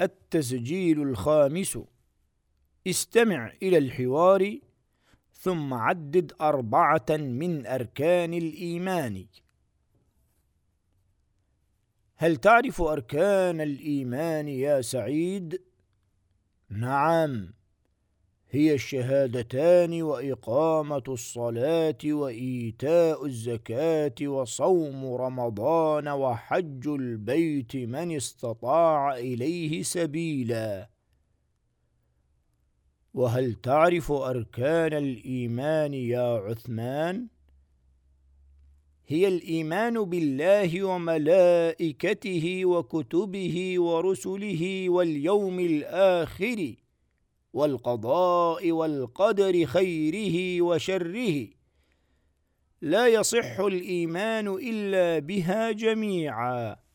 التسجيل الخامس. استمع إلى الحوار ثم عدد أربعة من أركان الإيمان. هل تعرف أركان الإيمان يا سعيد؟ نعم. هي الشهادتان وإقامة الصلاة وإيتاء الزكاة وصوم رمضان وحج البيت من استطاع إليه سبيلا وهل تعرف أركان الإيمان يا عثمان؟ هي الإيمان بالله وملائكته وكتبه ورسله واليوم الآخر والقضاء والقدر خيره وشره. لا يصح الإيمان إلا بها جميعاً.